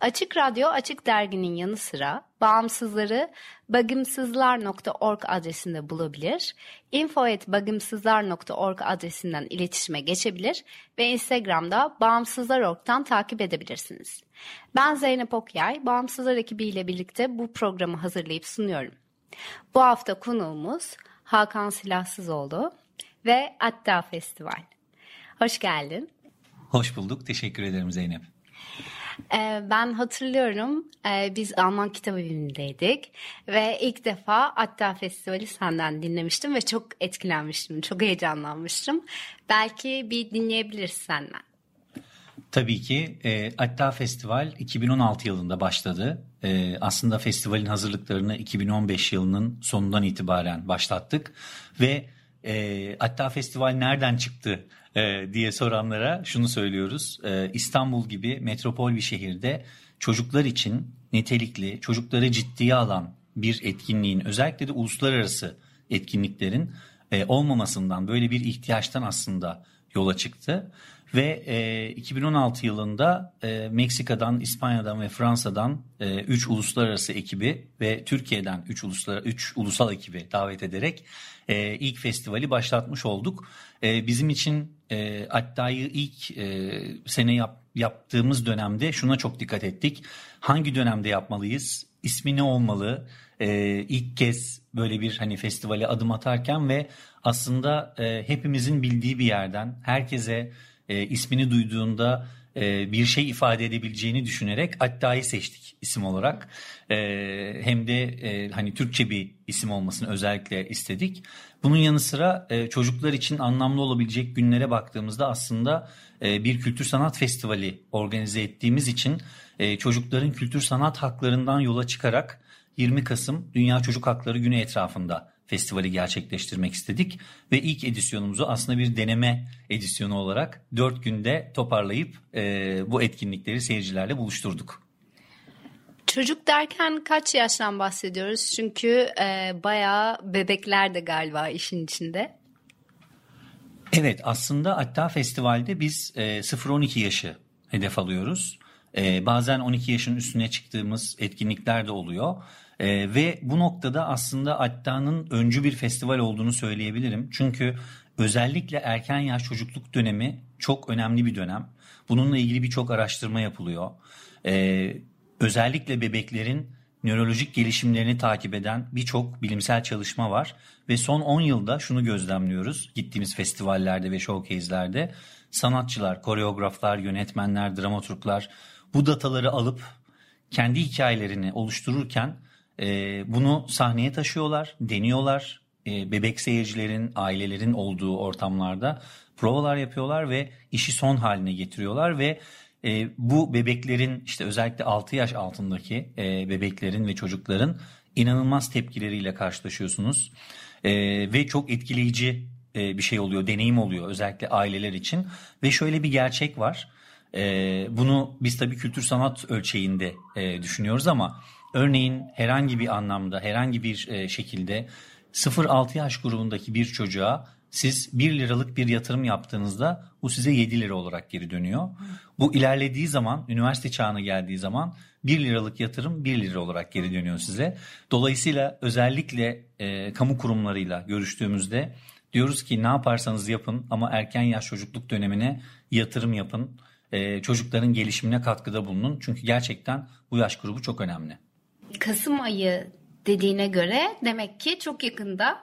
Açık Radyo Açık Dergi'nin yanı sıra bağımsızları bagımsızlar.org adresinde bulabilir, info.bagımsızlar.org adresinden iletişime geçebilir ve Instagram'da bağımsızlar.org'dan takip edebilirsiniz. Ben Zeynep Okyay, Bağımsızlar ekibiyle birlikte bu programı hazırlayıp sunuyorum. Bu hafta konuğumuz Hakan Silahsızoğlu ve Atta Festival. Hoş geldin. Hoş bulduk. Teşekkür ederim Zeynep. Ee, ben hatırlıyorum e, biz Alman kitap evindeydik ve ilk defa Atta Festivali senden dinlemiştim ve çok etkilenmiştim, çok heyecanlanmıştım. Belki bir dinleyebiliriz senden. Tabii ki e, Atta Festival 2016 yılında başladı. E, aslında festivalin hazırlıklarını 2015 yılının sonundan itibaren başlattık ve e, Atta Festival nereden çıktı e, diye soranlara şunu söylüyoruz. E, İstanbul gibi metropol bir şehirde çocuklar için nitelikli, çocukları ciddiye alan bir etkinliğin özellikle de uluslararası etkinliklerin e, olmamasından böyle bir ihtiyaçtan aslında yola çıktı. Ve e, 2016 yılında e, Meksika'dan, İspanya'dan ve Fransa'dan 3 e, uluslararası ekibi ve Türkiye'den 3 uluslar 3 ulusal ekibi davet ederek e, ilk festivali başlatmış olduk. E, bizim için e, Atta'yı ilk e, sene yap, yaptığımız dönemde şuna çok dikkat ettik. Hangi dönemde yapmalıyız? İsmi ne olmalı? E, ilk kez böyle bir hani festivale adım atarken ve aslında e, hepimizin bildiği bir yerden herkese e, ismini duyduğunda e, bir şey ifade edebileceğini düşünerek Atta'yı seçtik isim olarak. E, hem de e, hani Türkçe bir isim olmasını özellikle istedik. Bunun yanı sıra e, çocuklar için anlamlı olabilecek günlere baktığımızda aslında e, bir kültür sanat festivali organize ettiğimiz için e, çocukların kültür sanat haklarından yola çıkarak 20 Kasım Dünya Çocuk Hakları Günü etrafında festivali gerçekleştirmek istedik. Ve ilk edisyonumuzu aslında bir deneme edisyonu olarak 4 günde toparlayıp e, bu etkinlikleri seyircilerle buluşturduk. Çocuk derken kaç yaştan bahsediyoruz? Çünkü e, bayağı bebekler de galiba işin içinde. Evet aslında hatta festivalde biz e, 0-12 yaşı hedef alıyoruz. E, bazen 12 yaşın üstüne çıktığımız etkinlikler de oluyor. E, ve bu noktada aslında Atta'nın öncü bir festival olduğunu söyleyebilirim. Çünkü özellikle erken yaş çocukluk dönemi çok önemli bir dönem. Bununla ilgili birçok araştırma yapılıyor. E, özellikle bebeklerin nörolojik gelişimlerini takip eden birçok bilimsel çalışma var. Ve son 10 yılda şunu gözlemliyoruz gittiğimiz festivallerde ve showcase'lerde. Sanatçılar, koreograflar, yönetmenler, dramaturglar bu dataları alıp kendi hikayelerini oluştururken e, bunu sahneye taşıyorlar, deniyorlar. E, bebek seyircilerin, ailelerin olduğu ortamlarda provalar yapıyorlar ve işi son haline getiriyorlar ve e, bu bebeklerin işte özellikle 6 yaş altındaki e, bebeklerin ve çocukların inanılmaz tepkileriyle karşılaşıyorsunuz. E, ve çok etkileyici e, bir şey oluyor, deneyim oluyor özellikle aileler için. Ve şöyle bir gerçek var. E, bunu biz tabii kültür sanat ölçeğinde e, düşünüyoruz ama örneğin herhangi bir anlamda, herhangi bir e, şekilde 0-6 yaş grubundaki bir çocuğa siz 1 liralık bir yatırım yaptığınızda bu size 7 lira olarak geri dönüyor. Bu ilerlediği zaman, üniversite çağına geldiği zaman 1 liralık yatırım 1 lira olarak geri dönüyor size. Dolayısıyla özellikle e, kamu kurumlarıyla görüştüğümüzde Diyoruz ki ne yaparsanız yapın ama erken yaş çocukluk dönemine yatırım yapın. Ee, çocukların gelişimine katkıda bulunun. Çünkü gerçekten bu yaş grubu çok önemli. Kasım ayı dediğine göre demek ki çok yakında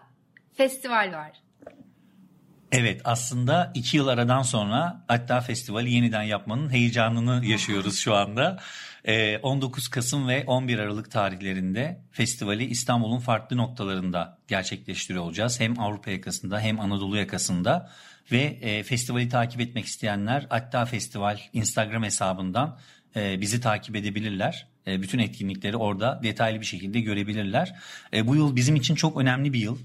festival var. Evet aslında iki yıl aradan sonra hatta festivali yeniden yapmanın heyecanını yaşıyoruz şu anda. 19 ee, Kasım ve 11 Aralık tarihlerinde festivali İstanbul'un farklı noktalarında gerçekleştiriyor olacağız. Hem Avrupa yakasında hem Anadolu yakasında ve e, festivali takip etmek isteyenler hatta festival Instagram hesabından e, bizi takip edebilirler. E, bütün etkinlikleri orada detaylı bir şekilde görebilirler. Bu yıl bizim için çok önemli bir yıl.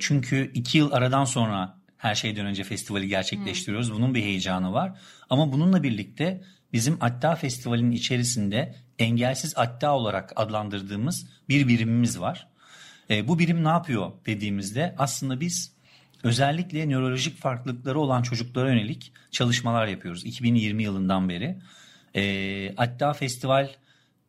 Çünkü iki yıl aradan sonra her şeyden önce festivali gerçekleştiriyoruz. Hmm. Bunun bir heyecanı var. Ama bununla birlikte bizim Atta Festivali'nin içerisinde engelsiz Atta olarak adlandırdığımız bir birimimiz var. E, bu birim ne yapıyor dediğimizde aslında biz özellikle nörolojik farklılıkları olan çocuklara yönelik çalışmalar yapıyoruz 2020 yılından beri. E, Atta Festival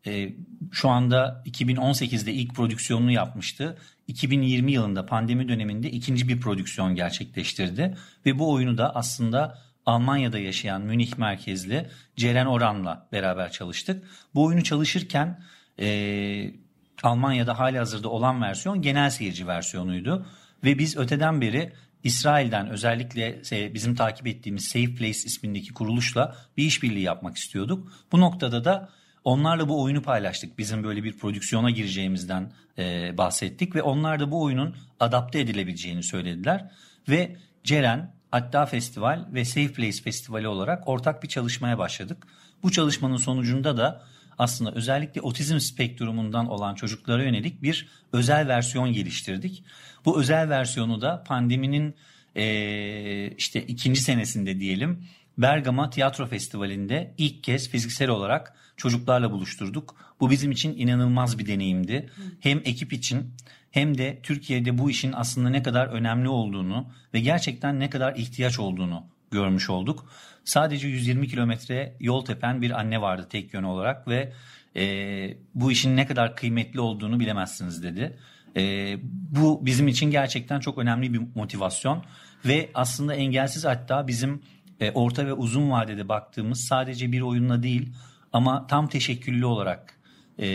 e, şu anda 2018'de ilk prodüksiyonunu yapmıştı. 2020 yılında pandemi döneminde ikinci bir prodüksiyon gerçekleştirdi ve bu oyunu da aslında Almanya'da yaşayan Münih merkezli Ceren Oran'la beraber çalıştık. Bu oyunu çalışırken e, Almanya'da hali hazırda olan versiyon genel seyirci versiyonuydu. Ve biz öteden beri İsrail'den özellikle bizim takip ettiğimiz Safe Place ismindeki kuruluşla bir işbirliği yapmak istiyorduk. Bu noktada da onlarla bu oyunu paylaştık. Bizim böyle bir prodüksiyona gireceğimizden e, bahsettik ve onlar da bu oyunun adapte edilebileceğini söylediler. Ve Ceren Hatta Festival ve Safe Place Festivali olarak ortak bir çalışmaya başladık. Bu çalışmanın sonucunda da aslında özellikle otizm spektrumundan olan çocuklara yönelik bir özel versiyon geliştirdik. Bu özel versiyonu da pandeminin e, işte ikinci senesinde diyelim Bergama Tiyatro Festivali'nde ilk kez fiziksel olarak çocuklarla buluşturduk. Bu bizim için inanılmaz bir deneyimdi. Hem ekip için hem de Türkiye'de bu işin aslında ne kadar önemli olduğunu ve gerçekten ne kadar ihtiyaç olduğunu görmüş olduk. Sadece 120 kilometre yol tepen bir anne vardı tek yön olarak ve e, bu işin ne kadar kıymetli olduğunu bilemezsiniz dedi. E, bu bizim için gerçekten çok önemli bir motivasyon ve aslında engelsiz hatta bizim e, orta ve uzun vadede baktığımız sadece bir oyunla değil ama tam teşekküllü olarak e,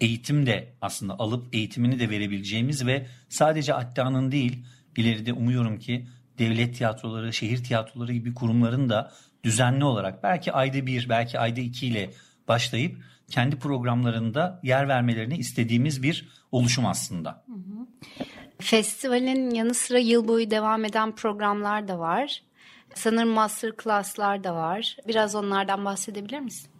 eğitim de aslında alıp eğitimini de verebileceğimiz ve sadece Atta'nın değil ileride umuyorum ki devlet tiyatroları, şehir tiyatroları gibi kurumların da düzenli olarak belki ayda bir, belki ayda iki ile başlayıp kendi programlarında yer vermelerini istediğimiz bir oluşum aslında. Festivalin yanı sıra yıl boyu devam eden programlar da var. Sanırım master class'lar da var. Biraz onlardan bahsedebilir misin?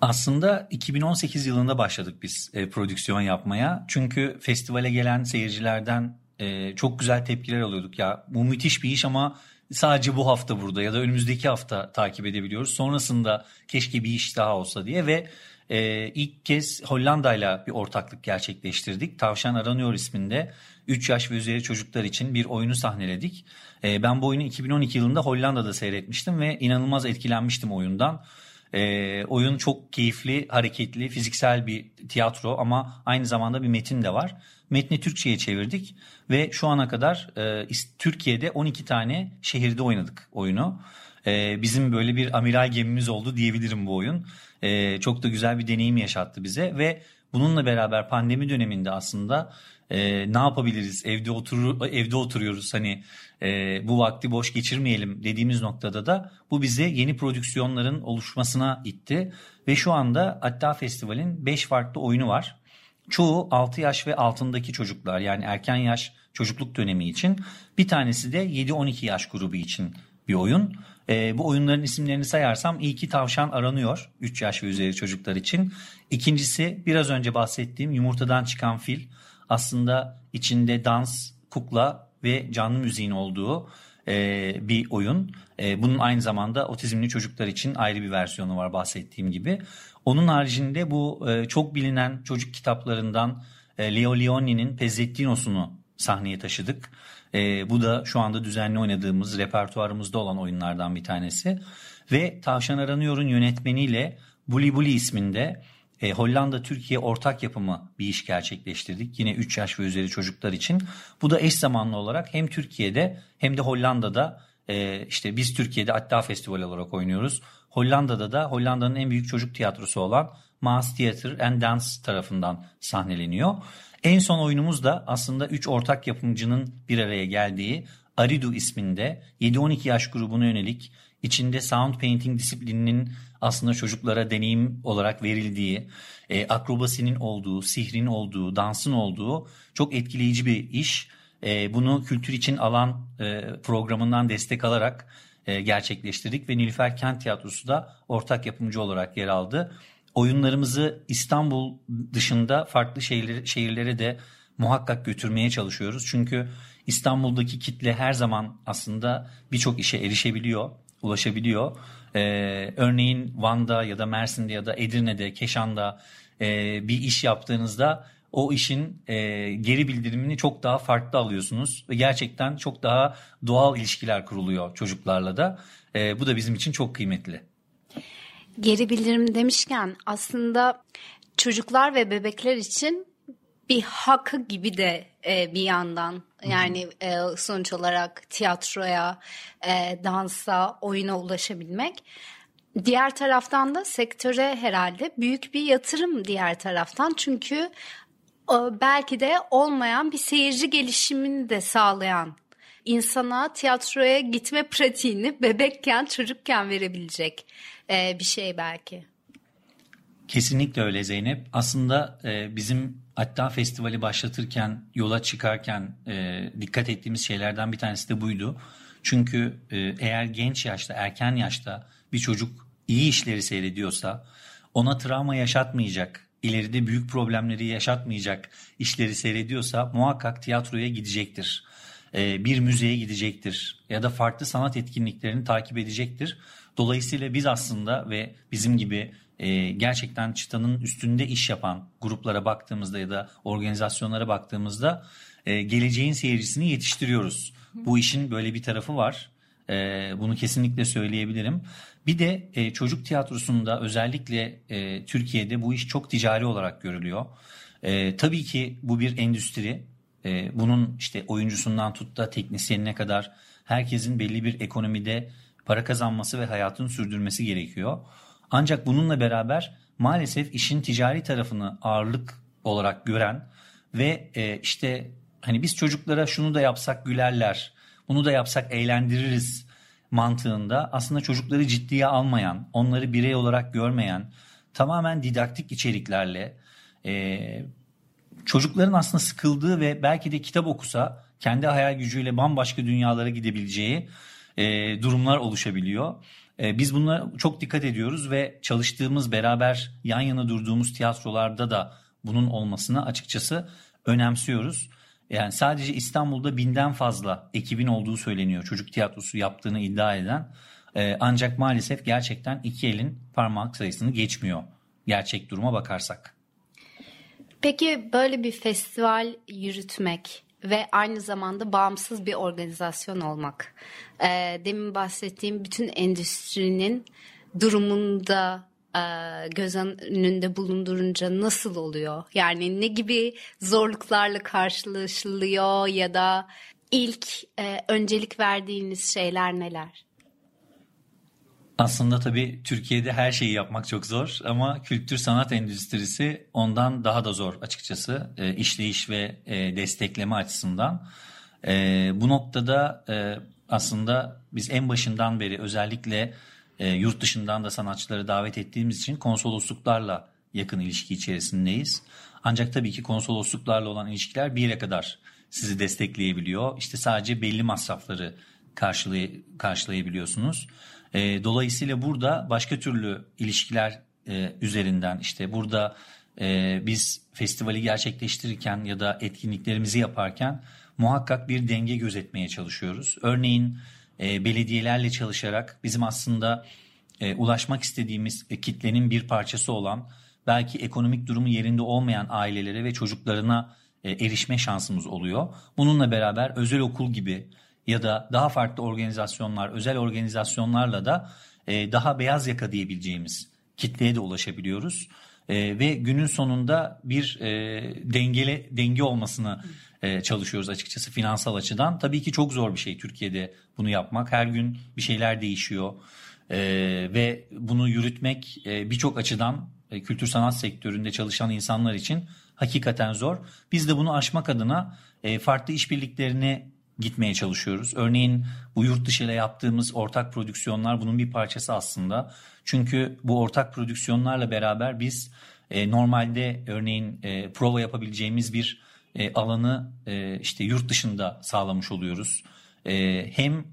Aslında 2018 yılında başladık biz e, prodüksiyon yapmaya. Çünkü festivale gelen seyircilerden e, çok güzel tepkiler alıyorduk. Ya bu müthiş bir iş ama sadece bu hafta burada ya da önümüzdeki hafta takip edebiliyoruz. Sonrasında keşke bir iş daha olsa diye ve e, ilk kez Hollanda'yla bir ortaklık gerçekleştirdik. Tavşan Aranıyor isminde 3 yaş ve üzeri çocuklar için bir oyunu sahneledik. E, ben bu oyunu 2012 yılında Hollanda'da seyretmiştim ve inanılmaz etkilenmiştim oyundan. E, oyun çok keyifli, hareketli, fiziksel bir tiyatro ama aynı zamanda bir metin de var. Metni Türkçe'ye çevirdik ve şu ana kadar e, Türkiye'de 12 tane şehirde oynadık oyunu. E, bizim böyle bir amiral gemimiz oldu diyebilirim bu oyun. E, çok da güzel bir deneyim yaşattı bize ve bununla beraber pandemi döneminde aslında e, ne yapabiliriz evde oturur evde oturuyoruz hani e, bu vakti boş geçirmeyelim dediğimiz noktada da bu bize yeni prodüksiyonların oluşmasına itti ve şu anda hatta festivalin 5 farklı oyunu var. Çoğu 6 yaş ve altındaki çocuklar yani erken yaş çocukluk dönemi için bir tanesi de 7-12 yaş grubu için bir oyun. E, bu oyunların isimlerini sayarsam ilki tavşan aranıyor 3 yaş ve üzeri çocuklar için. İkincisi biraz önce bahsettiğim yumurtadan çıkan fil aslında içinde dans, kukla ve canlı müziğin olduğu e, bir oyun. E, bunun aynı zamanda otizmli çocuklar için ayrı bir versiyonu var bahsettiğim gibi. Onun haricinde bu e, çok bilinen çocuk kitaplarından e, Leo Leoni'nin Pezzettinos'unu sahneye taşıdık. E, bu da şu anda düzenli oynadığımız repertuarımızda olan oyunlardan bir tanesi. Ve Tavşan Aranıyor'un yönetmeniyle Buli Buli isminde e, Hollanda Türkiye ortak yapımı bir iş gerçekleştirdik. Yine 3 yaş ve üzeri çocuklar için. Bu da eş zamanlı olarak hem Türkiye'de hem de Hollanda'da e, işte biz Türkiye'de Hatta Festival olarak oynuyoruz. Hollanda'da da Hollanda'nın en büyük çocuk tiyatrosu olan Maas Theater and Dance tarafından sahneleniyor. En son oyunumuz da aslında 3 ortak yapımcının bir araya geldiği Aridu isminde 7-12 yaş grubuna yönelik içinde sound painting disiplininin aslında çocuklara deneyim olarak verildiği, e, akrobasinin olduğu, sihrin olduğu, dansın olduğu çok etkileyici bir iş. E, bunu kültür için alan e, programından destek alarak e, gerçekleştirdik ve Nilüfer Kent Tiyatrosu da ortak yapımcı olarak yer aldı. Oyunlarımızı İstanbul dışında farklı şehirlere, şehirlere de muhakkak götürmeye çalışıyoruz. Çünkü İstanbul'daki kitle her zaman aslında birçok işe erişebiliyor, ulaşabiliyor. Ee, örneğin Van'da ya da Mersin'de ya da Edirne'de, Keşan'da e, bir iş yaptığınızda o işin e, geri bildirimini çok daha farklı alıyorsunuz ve gerçekten çok daha doğal ilişkiler kuruluyor çocuklarla da. E, bu da bizim için çok kıymetli. Geri bildirim demişken aslında çocuklar ve bebekler için bir hakkı gibi de e, bir yandan yani e, sonuç olarak tiyatroya, e, dansa, oyuna ulaşabilmek. Diğer taraftan da sektöre herhalde büyük bir yatırım diğer taraftan çünkü e, belki de olmayan bir seyirci gelişimini de sağlayan insana tiyatroya gitme pratiğini bebekken çocukken verebilecek e, bir şey belki. Kesinlikle öyle Zeynep. Aslında e, bizim hatta festivali başlatırken, yola çıkarken e, dikkat ettiğimiz şeylerden bir tanesi de buydu. Çünkü e, eğer genç yaşta, erken yaşta bir çocuk iyi işleri seyrediyorsa ona travma yaşatmayacak, ileride büyük problemleri yaşatmayacak işleri seyrediyorsa muhakkak tiyatroya gidecektir. E, bir müzeye gidecektir ya da farklı sanat etkinliklerini takip edecektir. Dolayısıyla biz aslında ve bizim gibi e, gerçekten çıtanın üstünde iş yapan gruplara baktığımızda ya da organizasyonlara baktığımızda e, geleceğin seyircisini yetiştiriyoruz. Bu işin böyle bir tarafı var. E, bunu kesinlikle söyleyebilirim. Bir de e, çocuk tiyatrosunda özellikle e, Türkiye'de bu iş çok ticari olarak görülüyor. E, tabii ki bu bir endüstri. E, bunun işte oyuncusundan tut da teknisyenine kadar herkesin belli bir ekonomide para kazanması ve hayatını sürdürmesi gerekiyor. Ancak bununla beraber maalesef işin ticari tarafını ağırlık olarak gören ve e, işte hani biz çocuklara şunu da yapsak gülerler, bunu da yapsak eğlendiririz mantığında aslında çocukları ciddiye almayan, onları birey olarak görmeyen, tamamen didaktik içeriklerle e, çocukların aslında sıkıldığı ve belki de kitap okusa kendi hayal gücüyle bambaşka dünyalara gidebileceği e, durumlar oluşabiliyor. E, biz bunlara çok dikkat ediyoruz ve çalıştığımız beraber yan yana durduğumuz tiyatrolarda da bunun olmasını açıkçası önemsiyoruz. Yani sadece İstanbul'da binden fazla ekibin olduğu söyleniyor. Çocuk tiyatrosu yaptığını iddia eden. E, ancak maalesef gerçekten iki elin parmak sayısını geçmiyor gerçek duruma bakarsak. Peki böyle bir festival yürütmek ve aynı zamanda bağımsız bir organizasyon olmak. E, demin bahsettiğim bütün endüstrinin durumunda e, göz önünde bulundurunca nasıl oluyor? Yani ne gibi zorluklarla karşılaşılıyor ya da ilk e, öncelik verdiğiniz şeyler neler? Aslında tabii Türkiye'de her şeyi yapmak çok zor ama kültür sanat endüstrisi ondan daha da zor açıkçası e, işleyiş ve e, destekleme açısından. E, bu noktada e, aslında biz en başından beri özellikle e, yurt dışından da sanatçıları davet ettiğimiz için konsolosluklarla yakın ilişki içerisindeyiz. Ancak tabii ki konsolosluklarla olan ilişkiler bir yere kadar sizi destekleyebiliyor. İşte sadece belli masrafları karşılay karşılayabiliyorsunuz. E, dolayısıyla burada başka türlü ilişkiler e, üzerinden işte burada e, biz festivali gerçekleştirirken ya da etkinliklerimizi yaparken muhakkak bir denge gözetmeye çalışıyoruz. Örneğin e, belediyelerle çalışarak bizim aslında e, ulaşmak istediğimiz e, kitlenin bir parçası olan belki ekonomik durumu yerinde olmayan ailelere ve çocuklarına e, erişme şansımız oluyor. Bununla beraber özel okul gibi ya da daha farklı organizasyonlar, özel organizasyonlarla da e, daha beyaz yaka diyebileceğimiz kitleye de ulaşabiliyoruz. E, ve günün sonunda bir e, dengeli denge olmasını e, çalışıyoruz açıkçası finansal açıdan. Tabii ki çok zor bir şey Türkiye'de bunu yapmak. Her gün bir şeyler değişiyor e, ve bunu yürütmek e, birçok açıdan e, kültür sanat sektöründe çalışan insanlar için hakikaten zor. Biz de bunu aşmak adına e, farklı işbirliklerini gitmeye çalışıyoruz. Örneğin bu yurt dışı ile yaptığımız ortak prodüksiyonlar bunun bir parçası aslında. Çünkü bu ortak prodüksiyonlarla beraber biz e, normalde örneğin e, prova yapabileceğimiz bir e, alanı e, işte yurt dışında sağlamış oluyoruz. E, hem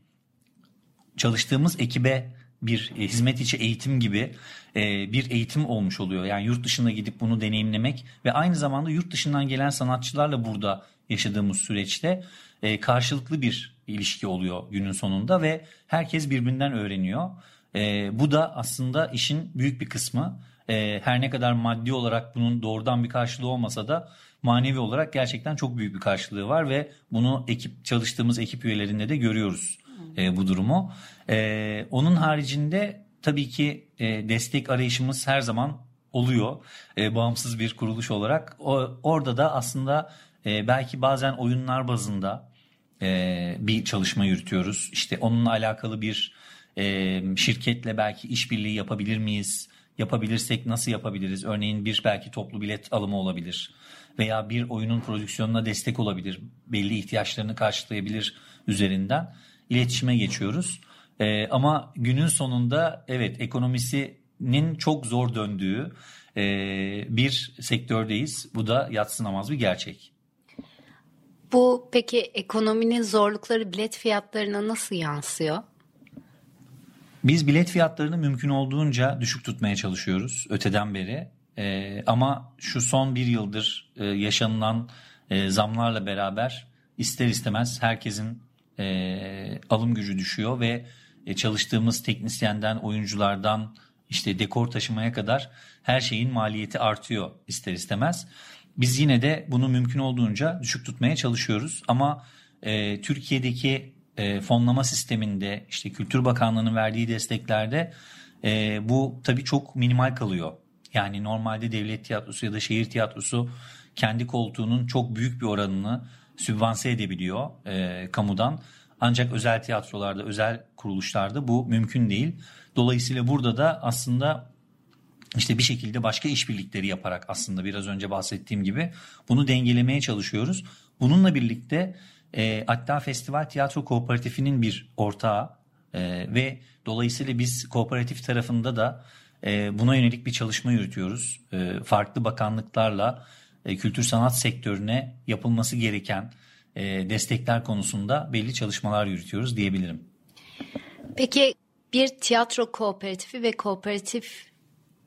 çalıştığımız ekibe bir e, hizmet içi eğitim gibi e, bir eğitim olmuş oluyor. Yani yurt dışına gidip bunu deneyimlemek ve aynı zamanda yurt dışından gelen sanatçılarla burada yaşadığımız süreçte e, karşılıklı bir ilişki oluyor günün sonunda ve herkes birbirinden öğreniyor. E, bu da aslında işin büyük bir kısmı. E, her ne kadar maddi olarak bunun doğrudan bir karşılığı olmasa da manevi olarak gerçekten çok büyük bir karşılığı var ve bunu ekip çalıştığımız ekip üyelerinde de görüyoruz e, bu durumu. E, onun haricinde tabii ki e, destek arayışımız her zaman oluyor e, bağımsız bir kuruluş olarak. O, orada da aslında e, belki bazen oyunlar bazında e, bir çalışma yürütüyoruz. İşte onunla alakalı bir e, şirketle belki işbirliği yapabilir miyiz? Yapabilirsek nasıl yapabiliriz? Örneğin bir belki toplu bilet alımı olabilir veya bir oyunun prodüksiyonuna destek olabilir, belli ihtiyaçlarını karşılayabilir üzerinden iletişime geçiyoruz. E, ama günün sonunda evet ekonomisinin çok zor döndüğü e, bir sektördeyiz. Bu da yatsınamaz bir gerçek. Bu peki ekonominin zorlukları bilet fiyatlarına nasıl yansıyor? Biz bilet fiyatlarını mümkün olduğunca düşük tutmaya çalışıyoruz öteden beri. Ee, ama şu son bir yıldır e, yaşanılan e, zamlarla beraber ister istemez herkesin e, alım gücü düşüyor ve e, çalıştığımız teknisyenden, oyunculardan işte dekor taşımaya kadar her şeyin maliyeti artıyor ister istemez. Biz yine de bunu mümkün olduğunca düşük tutmaya çalışıyoruz ama e, Türkiye'deki e, fonlama sisteminde işte Kültür Bakanlığı'nın verdiği desteklerde e, bu tabii çok minimal kalıyor. Yani normalde devlet tiyatrosu ya da şehir tiyatrosu kendi koltuğunun çok büyük bir oranını sübvanse edebiliyor e, kamudan. Ancak özel tiyatrolarda, özel kuruluşlarda bu mümkün değil. Dolayısıyla burada da aslında işte bir şekilde başka işbirlikleri yaparak aslında biraz önce bahsettiğim gibi bunu dengelemeye çalışıyoruz. Bununla birlikte e, hatta Festival Tiyatro Kooperatifi'nin bir ortağı e, ve dolayısıyla biz kooperatif tarafında da e, buna yönelik bir çalışma yürütüyoruz. E, farklı bakanlıklarla e, kültür sanat sektörüne yapılması gereken e, destekler konusunda belli çalışmalar yürütüyoruz diyebilirim. Peki bir tiyatro kooperatifi ve kooperatif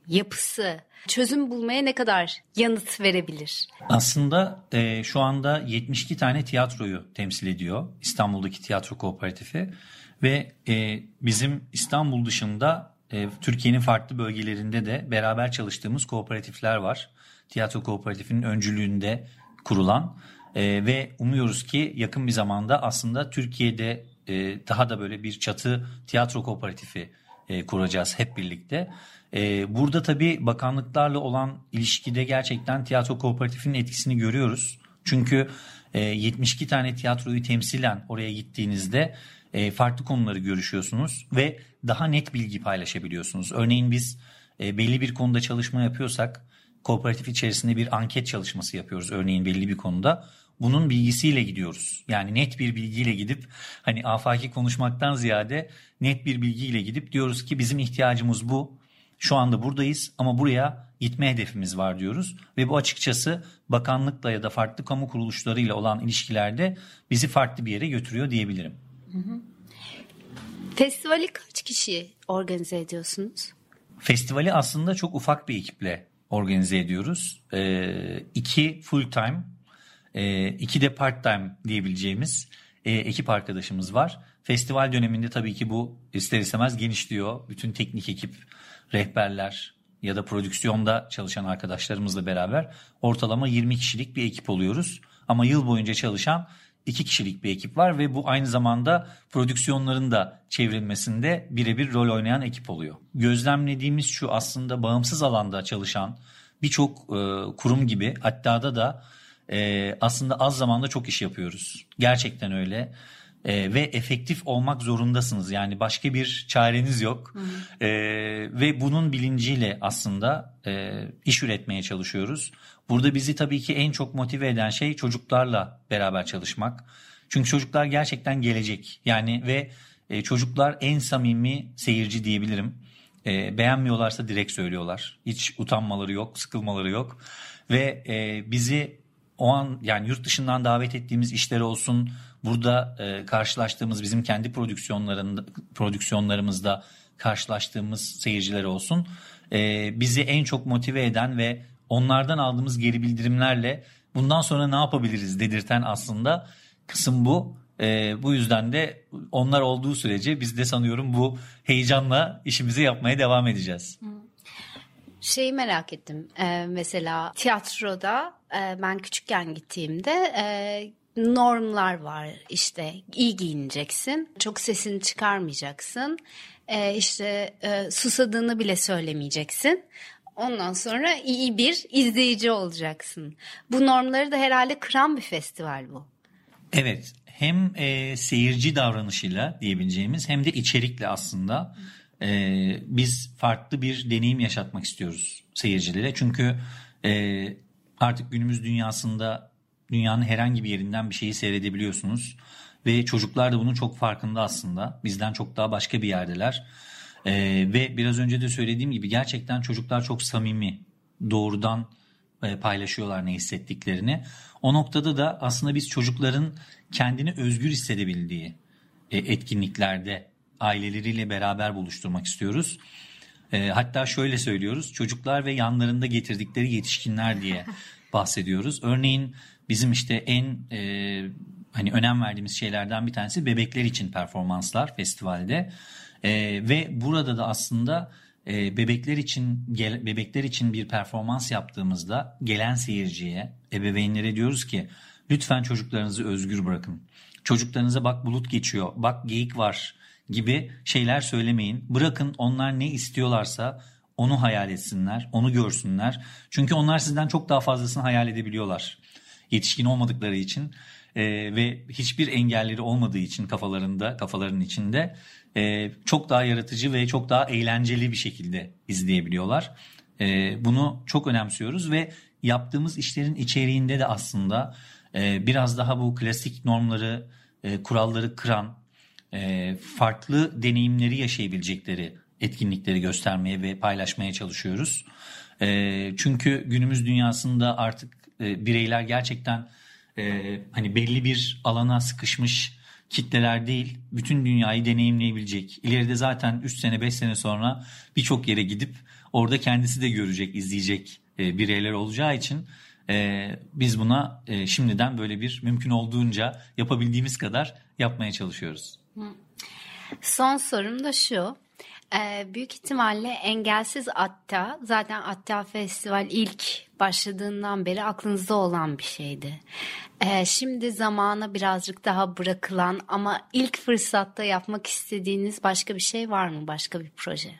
yapısı çözüm bulmaya ne kadar yanıt verebilir? Aslında e, şu anda 72 tane tiyatroyu temsil ediyor İstanbul'daki tiyatro kooperatifi ve e, bizim İstanbul dışında e, Türkiye'nin farklı bölgelerinde de beraber çalıştığımız kooperatifler var. Tiyatro kooperatifinin öncülüğünde kurulan e, ve umuyoruz ki yakın bir zamanda aslında Türkiye'de e, daha da böyle bir çatı tiyatro kooperatifi e, kuracağız hep birlikte. E, burada tabii bakanlıklarla olan ilişkide gerçekten tiyatro kooperatifinin etkisini görüyoruz. Çünkü e, 72 tane tiyatroyu temsilen oraya gittiğinizde e, farklı konuları görüşüyorsunuz ve daha net bilgi paylaşabiliyorsunuz. Örneğin biz e, belli bir konuda çalışma yapıyorsak kooperatif içerisinde bir anket çalışması yapıyoruz örneğin belli bir konuda bunun bilgisiyle gidiyoruz. Yani net bir bilgiyle gidip hani afaki konuşmaktan ziyade net bir bilgiyle gidip diyoruz ki bizim ihtiyacımız bu. Şu anda buradayız ama buraya gitme hedefimiz var diyoruz ve bu açıkçası bakanlıkla ya da farklı kamu kuruluşlarıyla olan ilişkilerde bizi farklı bir yere götürüyor diyebilirim. Festivali kaç kişi organize ediyorsunuz? Festivali aslında çok ufak bir ekiple organize ediyoruz. Ee, iki full time e, iki de part time diyebileceğimiz e, ekip arkadaşımız var. Festival döneminde tabii ki bu ister istemez genişliyor. Bütün teknik ekip, rehberler ya da prodüksiyonda çalışan arkadaşlarımızla beraber ortalama 20 kişilik bir ekip oluyoruz. Ama yıl boyunca çalışan iki kişilik bir ekip var ve bu aynı zamanda prodüksiyonların da çevrilmesinde birebir rol oynayan ekip oluyor. Gözlemlediğimiz şu aslında bağımsız alanda çalışan birçok e, kurum gibi hatta da da e, aslında az zamanda çok iş yapıyoruz. Gerçekten öyle. E, ve efektif olmak zorundasınız. Yani başka bir çareniz yok. E, ve bunun bilinciyle aslında e, iş üretmeye çalışıyoruz. Burada bizi tabii ki en çok motive eden şey çocuklarla beraber çalışmak. Çünkü çocuklar gerçekten gelecek. Yani ve e, çocuklar en samimi seyirci diyebilirim. E, beğenmiyorlarsa direkt söylüyorlar. Hiç utanmaları yok, sıkılmaları yok. Ve e, bizi o an yani yurt dışından davet ettiğimiz işler olsun, burada e, karşılaştığımız bizim kendi prodüksiyonlarında prodüksiyonlarımızda karşılaştığımız seyirciler olsun, e, bizi en çok motive eden ve onlardan aldığımız geri bildirimlerle bundan sonra ne yapabiliriz dedirten aslında kısım bu. E, bu yüzden de onlar olduğu sürece biz de sanıyorum bu heyecanla işimizi yapmaya devam edeceğiz. Şeyi merak ettim. Ee, mesela tiyatroda e, ben küçükken gittiğimde e, normlar var. İşte iyi giyineceksin, çok sesini çıkarmayacaksın, e, işte e, susadığını bile söylemeyeceksin. Ondan sonra iyi bir izleyici olacaksın. Bu normları da herhalde kıran bir festival bu. Evet hem e, seyirci davranışıyla diyebileceğimiz hem de içerikle aslında e, biz farklı bir deneyim yaşatmak istiyoruz seyircilere. Çünkü e, artık günümüz dünyasında dünyanın herhangi bir yerinden bir şeyi seyredebiliyorsunuz. Ve çocuklar da bunun çok farkında aslında. Bizden çok daha başka bir yerdeler. E, ve biraz önce de söylediğim gibi gerçekten çocuklar çok samimi, doğrudan e, paylaşıyorlar ne hissettiklerini. O noktada da aslında biz çocukların kendini özgür hissedebildiği e, etkinliklerde aileleriyle beraber buluşturmak istiyoruz. E, hatta şöyle söylüyoruz çocuklar ve yanlarında getirdikleri yetişkinler diye bahsediyoruz. Örneğin bizim işte en hani önem verdiğimiz şeylerden bir tanesi bebekler için performanslar festivalde. ve burada da aslında e, bebekler için gel, bebekler için bir performans yaptığımızda gelen seyirciye, ebeveynlere diyoruz ki lütfen çocuklarınızı özgür bırakın. Çocuklarınıza bak bulut geçiyor, bak geyik var gibi şeyler söylemeyin. Bırakın onlar ne istiyorlarsa onu hayal etsinler, onu görsünler. Çünkü onlar sizden çok daha fazlasını hayal edebiliyorlar. Yetişkin olmadıkları için e, ve hiçbir engelleri olmadığı için kafalarında, kafalarının içinde e, çok daha yaratıcı ve çok daha eğlenceli bir şekilde izleyebiliyorlar. E, bunu çok önemsiyoruz ve yaptığımız işlerin içeriğinde de aslında e, biraz daha bu klasik normları, e, kuralları kıran, e, farklı deneyimleri yaşayabilecekleri etkinlikleri göstermeye ve paylaşmaya çalışıyoruz. E, çünkü günümüz dünyasında artık e, bireyler gerçekten e, hani belli bir alana sıkışmış kitleler değil bütün dünyayı deneyimleyebilecek. İleride zaten 3 sene 5 sene sonra birçok yere gidip orada kendisi de görecek, izleyecek e, bireyler olacağı için e, biz buna e, şimdiden böyle bir mümkün olduğunca yapabildiğimiz kadar yapmaya çalışıyoruz. Son sorum da şu. Ee, büyük ihtimalle engelsiz Atta zaten Atta Festival ilk başladığından beri aklınızda olan bir şeydi. Ee, şimdi zamana birazcık daha bırakılan ama ilk fırsatta yapmak istediğiniz başka bir şey var mı? Başka bir proje?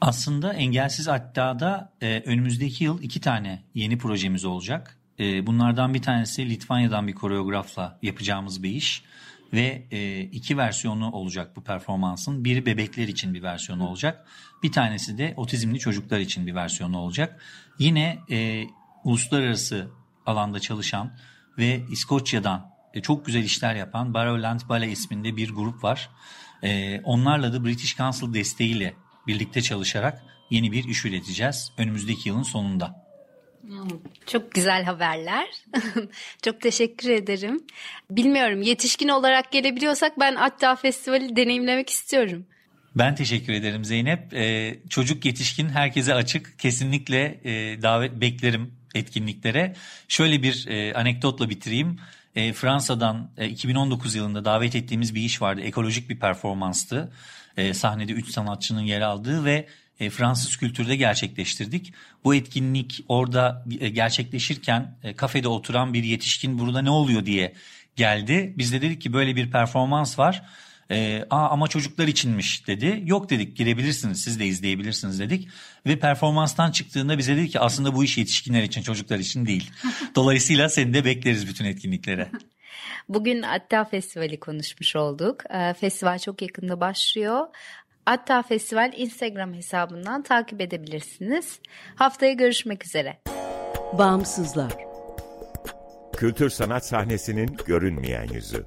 Aslında Engelsiz Atta'da e, önümüzdeki yıl iki tane yeni projemiz olacak. E, bunlardan bir tanesi Litvanya'dan bir koreografla yapacağımız bir iş ve e, iki versiyonu olacak bu performansın. Biri bebekler için bir versiyonu olacak. Bir tanesi de otizmli çocuklar için bir versiyonu olacak. Yine e, uluslararası alanda çalışan ve İskoçya'dan e, çok güzel işler yapan Barrowland Ballet isminde bir grup var. E, onlarla da British Council desteğiyle birlikte çalışarak yeni bir iş üreteceğiz önümüzdeki yılın sonunda. Çok güzel haberler. Çok teşekkür ederim. Bilmiyorum yetişkin olarak gelebiliyorsak ben Atta Festivali deneyimlemek istiyorum. Ben teşekkür ederim Zeynep. Ee, çocuk yetişkin herkese açık. Kesinlikle e, davet beklerim etkinliklere. Şöyle bir e, anekdotla bitireyim. E, Fransa'dan e, 2019 yılında davet ettiğimiz bir iş vardı. Ekolojik bir performanstı. E, sahnede 3 sanatçının yer aldığı ve e, Fransız kültürde gerçekleştirdik. Bu etkinlik orada e, gerçekleşirken e, kafede oturan bir yetişkin burada ne oluyor diye geldi. Biz de dedik ki böyle bir performans var. E, Aa, ama çocuklar içinmiş dedi. Yok dedik girebilirsiniz siz de izleyebilirsiniz dedik. Ve performanstan çıktığında bize dedi ki aslında bu iş yetişkinler için çocuklar için değil. Dolayısıyla seni de bekleriz bütün etkinliklere. Bugün Atta Festivali konuşmuş olduk. Ee, Festival çok yakında başlıyor. Atta Festival Instagram hesabından takip edebilirsiniz. Haftaya görüşmek üzere. Bağımsızlar. Kültür sanat sahnesinin görünmeyen yüzü.